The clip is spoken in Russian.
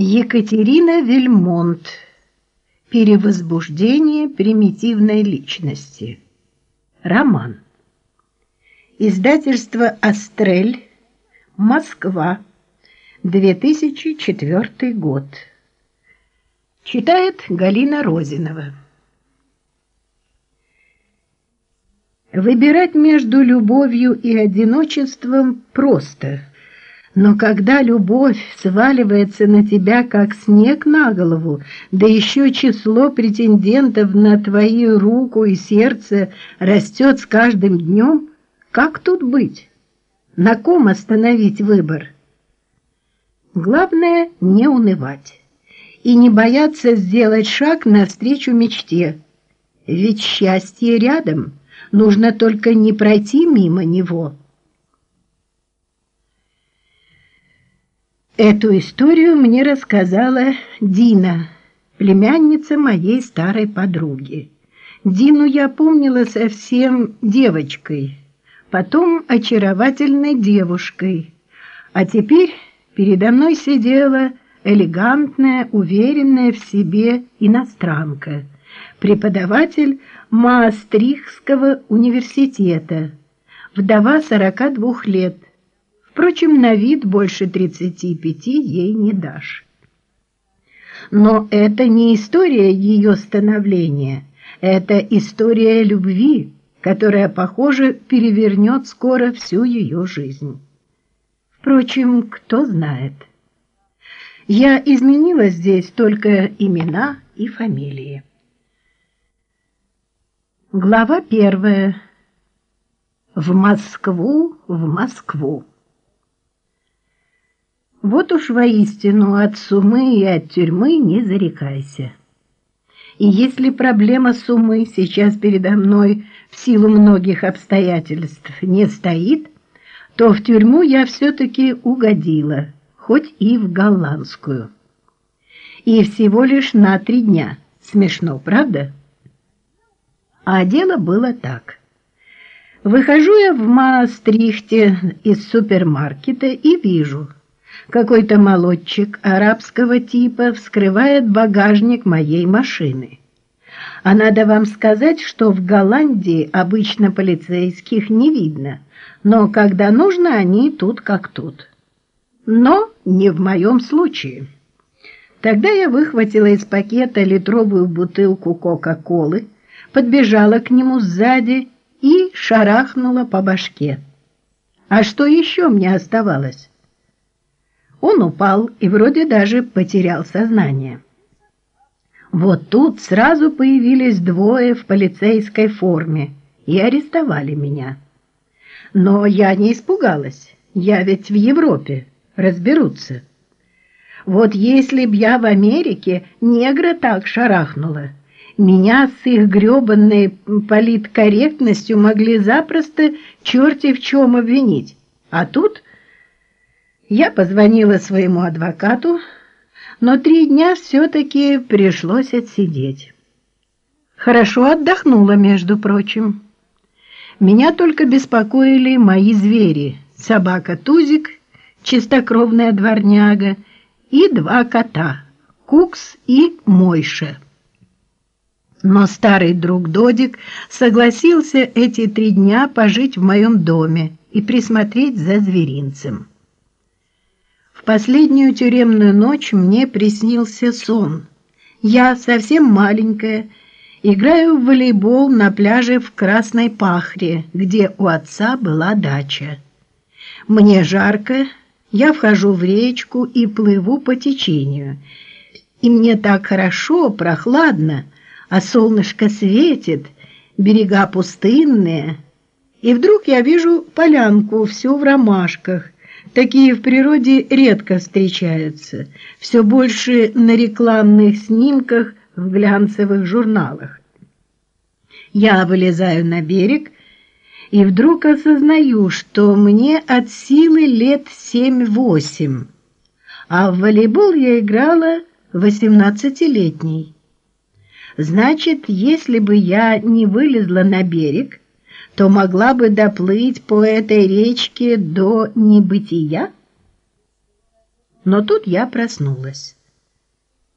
Екатерина Вельмонт. Перевозбуждение примитивной личности. Роман. Издательство «Астрель», Москва, 2004 год. Читает Галина Розинова. Выбирать между любовью и одиночеством просто – но когда любовь сваливается на тебя, как снег на голову, да еще число претендентов на твою руку и сердце растет с каждым днем, как тут быть? На ком остановить выбор? Главное — не унывать и не бояться сделать шаг навстречу мечте. Ведь счастье рядом, нужно только не пройти мимо него — Эту историю мне рассказала Дина, племянница моей старой подруги. Дину я помнила совсем девочкой, потом очаровательной девушкой, а теперь передо мной сидела элегантная, уверенная в себе иностранка, преподаватель Маастрихтского университета, вдова 42 лет, Впрочем, на вид больше 35 ей не дашь. Но это не история ее становления, это история любви, которая, похоже, перевернет скоро всю ее жизнь. Впрочем, кто знает. Я изменила здесь только имена и фамилии. Глава первая. В Москву, в Москву. Вот уж воистину от сумы и от тюрьмы не зарекайся. И если проблема сумы сейчас передо мной в силу многих обстоятельств не стоит, то в тюрьму я все-таки угодила, хоть и в голландскую. И всего лишь на три дня. Смешно, правда? А дело было так. Выхожу я в Маастрихте из супермаркета и вижу – какой-то молодчик арабского типа вскрывает багажник моей машины. А надо вам сказать, что в Голландии обычно полицейских не видно, но когда нужно, они тут как тут. Но не в моем случае. Тогда я выхватила из пакета литровую бутылку Кока-Колы, подбежала к нему сзади и шарахнула по башке. А что еще мне оставалось? Он упал и вроде даже потерял сознание. Вот тут сразу появились двое в полицейской форме и арестовали меня. Но я не испугалась, я ведь в Европе, разберутся. Вот если б я в Америке негра так шарахнула, меня с их гребанной политкорректностью могли запросто черти в чем обвинить. А тут я позвонила своему адвокату, но три дня все-таки пришлось отсидеть. Хорошо отдохнула, между прочим. Меня только беспокоили мои звери. Собака Тузик, чистокровная дворняга, и два кота, Кукс и Мойша. Но старый друг Додик согласился эти три дня пожить в моем доме и присмотреть за зверинцем последнюю тюремную ночь мне приснился сон. Я совсем маленькая, играю в волейбол на пляже в Красной Пахре, где у отца была дача. Мне жарко, я вхожу в речку и плыву по течению. И мне так хорошо, прохладно, а солнышко светит, берега пустынные. И вдруг я вижу полянку всю в ромашках, Такие в природе редко встречаются, все больше на рекламных снимках в глянцевых журналах. Я вылезаю на берег и вдруг осознаю, что мне от силы лет семь-восемь, а в волейбол я играла восемнадцатилетней. Значит, если бы я не вылезла на берег, то могла бы доплыть по этой речке до небытия? Но тут я проснулась.